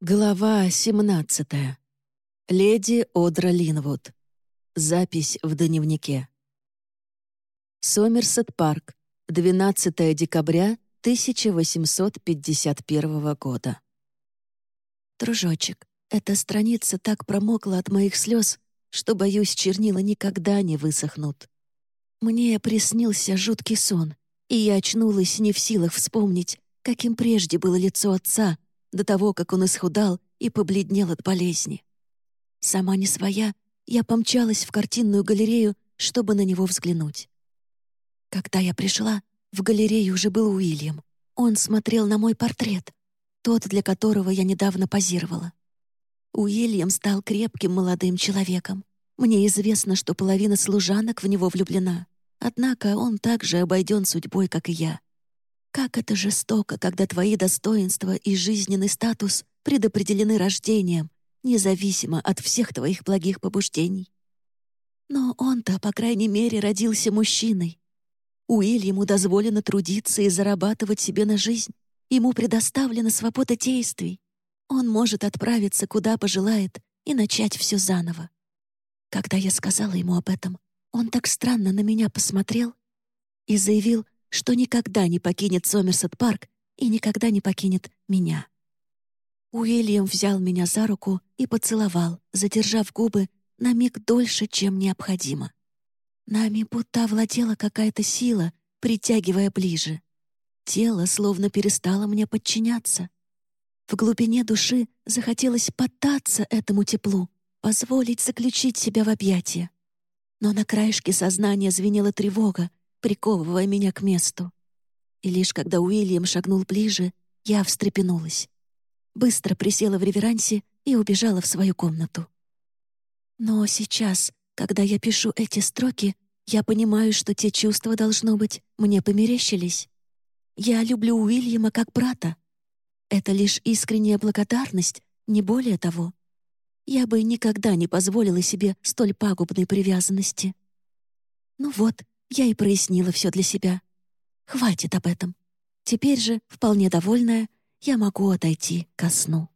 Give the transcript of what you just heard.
Глава 17. Леди Одра Линвуд. Запись в дневнике. Сомерсет Парк. 12 декабря 1851 года. Дружочек, эта страница так промокла от моих слез, что, боюсь, чернила никогда не высохнут. Мне приснился жуткий сон, и я очнулась не в силах вспомнить, каким прежде было лицо отца — до того, как он исхудал и побледнел от болезни. Сама не своя, я помчалась в картинную галерею, чтобы на него взглянуть. Когда я пришла, в галерее уже был Уильям. Он смотрел на мой портрет, тот, для которого я недавно позировала. Уильям стал крепким молодым человеком. Мне известно, что половина служанок в него влюблена. Однако он также обойден судьбой, как и я. Как это жестоко, когда твои достоинства и жизненный статус предопределены рождением, независимо от всех твоих благих побуждений. Но он-то, по крайней мере, родился мужчиной. Уильяму дозволено трудиться и зарабатывать себе на жизнь. Ему предоставлена свобода действий. Он может отправиться, куда пожелает, и начать все заново. Когда я сказала ему об этом, он так странно на меня посмотрел и заявил, что никогда не покинет Сомерсет-парк и никогда не покинет меня. Уильям взял меня за руку и поцеловал, задержав губы на миг дольше, чем необходимо. Нами будто овладела какая-то сила, притягивая ближе. Тело словно перестало мне подчиняться. В глубине души захотелось поддаться этому теплу, позволить заключить себя в объятия. Но на краешке сознания звенела тревога, приковывая меня к месту. И лишь когда Уильям шагнул ближе, я встрепенулась. Быстро присела в реверансе и убежала в свою комнату. Но сейчас, когда я пишу эти строки, я понимаю, что те чувства, должно быть, мне померещились. Я люблю Уильяма как брата. Это лишь искренняя благодарность, не более того. Я бы никогда не позволила себе столь пагубной привязанности. Ну вот, я и прояснила все для себя. Хватит об этом. Теперь же, вполне довольная, я могу отойти ко сну.